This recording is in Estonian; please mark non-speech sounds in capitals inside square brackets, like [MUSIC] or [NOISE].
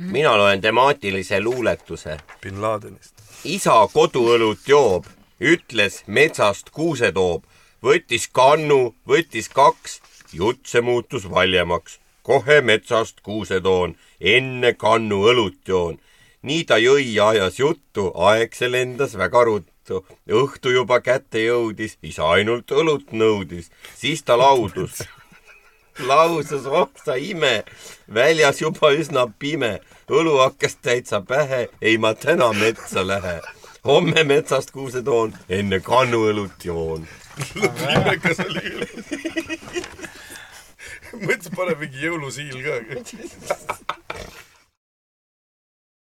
mina loen temaatilise luuletuse bin Ladenist. isa koduõlut joob, ütles metsast kuuse toob, võttis kannu, võttis kaks, jutt see muutus valjemaks. kohe metsast kuuse toon, enne kannu õlut joon. nii ta jõi ja ajas juttu, aeg see lendas väga ruttu. õhtu juba kätte jõudis, isa ainult õlut nõudis, siis ta laudus [LAUGHS] lausus, oh sa ime, väljas juba üsna pime, õlu hakkas täitsa pähe, ei ma täna metsa lähe. homme metsast kuuse toon, enne kannuõlut joon. imekas oli küll. mõtlesin, pane mingi jõulusiil ka. [LAUGHS]